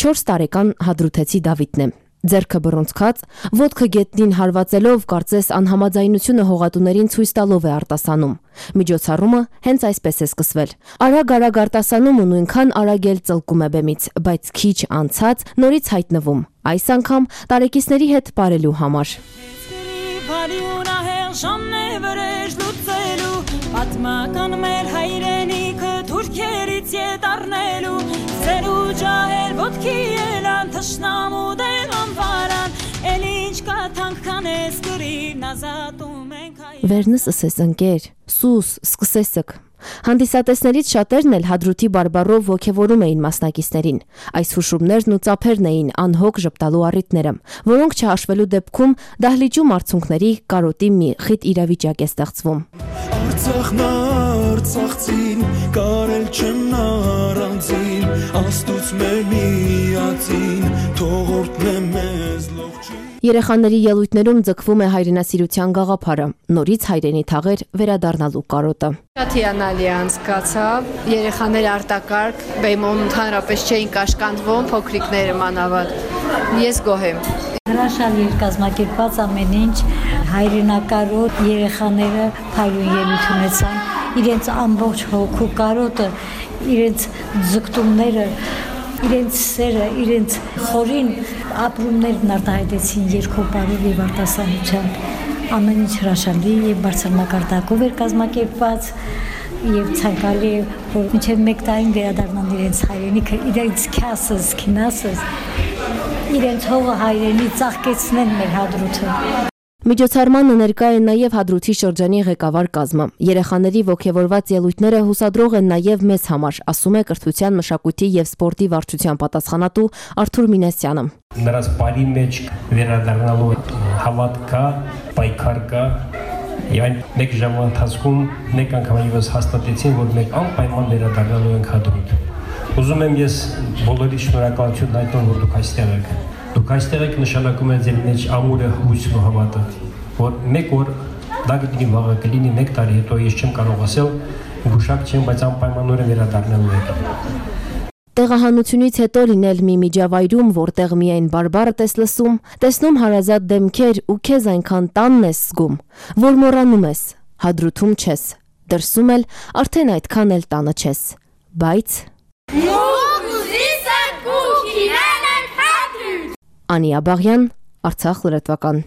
4 տարեկան հադրութեցի Դավիթն է։ Ձերքը բռունցքած, ոդկը գետնին հարվածելով, կարծես անհամաձայնությունը հողատուներին ցույց տալով է արտասանում։ Միջոցառումը հենց այսպես է սկսվել։ Արագ-արագ արտասանում ու նույնքան արագ էլ ծլկում է բեմից, բայց քիչ անցած նորից հայտնվում։ Այս անգամ տարեկիցների հետ ապարելու համար։ Պատմական մեր հայրենիքը թուրքերից ետ առնելու Ձեր ու ջահել ոտքի ելան թշնամու դեղան վարան Էլ ինչ կա թանքան ես գրին ազատում ենք հայր Վերնս ասես ընկեր, սուս, սկսեսըք, Հանդիսատեսներից շատերն էլ Հադրութի բարբառով ողջևորում էին մասնակիցներին։ Այս հուշումներն ու ծափերն էին անհոգ ճպտալու առիթները, որոնք չհաշվելու դեպքում դահլիճում արցունքների կարոտի մի խիտ իրավիճակ է ստեղծվում։ Արցախն արցախցին կարել չեմ առանցին աստուց մեր միացին թողորտն է մեզ լողջին Երեխաների ելույթներում ձգվում է հայրենասիրության գաղափարը, նորից հայրենի թաղեր վերադառնալու կարոտը։ Շատ հիանալի անցկացավ։ Երեխաները արտակարգ, բեմում ընդհանրապես չէին կաշկանդվում, փոքրիկները մանավանդ։ Ես գոհ եմ։ Հրաշալի էր կազմակերպված ամեն ինչ, հայրենակարոտ երեխաները փայլուն ելույթ ունեցան, իրենց ամբողջ հոգու կարոտը, իրենց ձգտումները իրենց սերը, իրենց խորին ապրումներն արտահայտեցին երկու բարով եւ արտասանությամբ։ Ամեն ինչ հրաշալի եւ բարձր մակարդակով էր կազմակերպված եւ ցանկալի որ մինչեւ 1 տարին վերադառնան իրենց հայրենիքը, իրենց քասս, քինասս, իրենց հողը հայրենի ծաղկեցնեն մեր հադրութը։ Միջոցառմանը ներկա է նաև Հադրութի շրջանի ղեկավար կազմը։ Երեխաների ողջևորված ելույթները հուսադրող են նաև մեզ համար, ասում է կրթության, մշակույթի եւ սպորտի վարչության պատասխանատու Արթուր Մինասյանը։ Նրանց բարի մեջ վերադառնալու հավատ կա, պայքար կա, Եվ այն մեկ ժամվա ընթացքում մեկ անգամ եւս հաստատեցին, որ մենք անպայման վերադառնալու ենք հադրուտ։ Ուզում եմ ես բոլորի շնորհակալություն հայտնել, որ դուք այստեղ եք Դուք այստեղ եք նշանակում է ձեր մեջ ամուրը հույսն ու հավատը, որ մեկ օր դա գտնի վաղը կլինի 1 տարի հետո ես չեմ կարող ասել գուշակ չեմ, բայց անպայմանորեն վերադառնալու եք։ Տեղահանությունից հետո լինել մի միջավայրում, որտեղ միայն բարբառը տես լսում, տեսնում հարազատ դեմքեր ու քեզ այնքան տանն ես զգում, որ մոռանում ես, հադրութում չես, դրսում էլ արդեն այդքան էլ տանը չես։ Բայց Անի Աբաղյան, Արցախ լրատվական։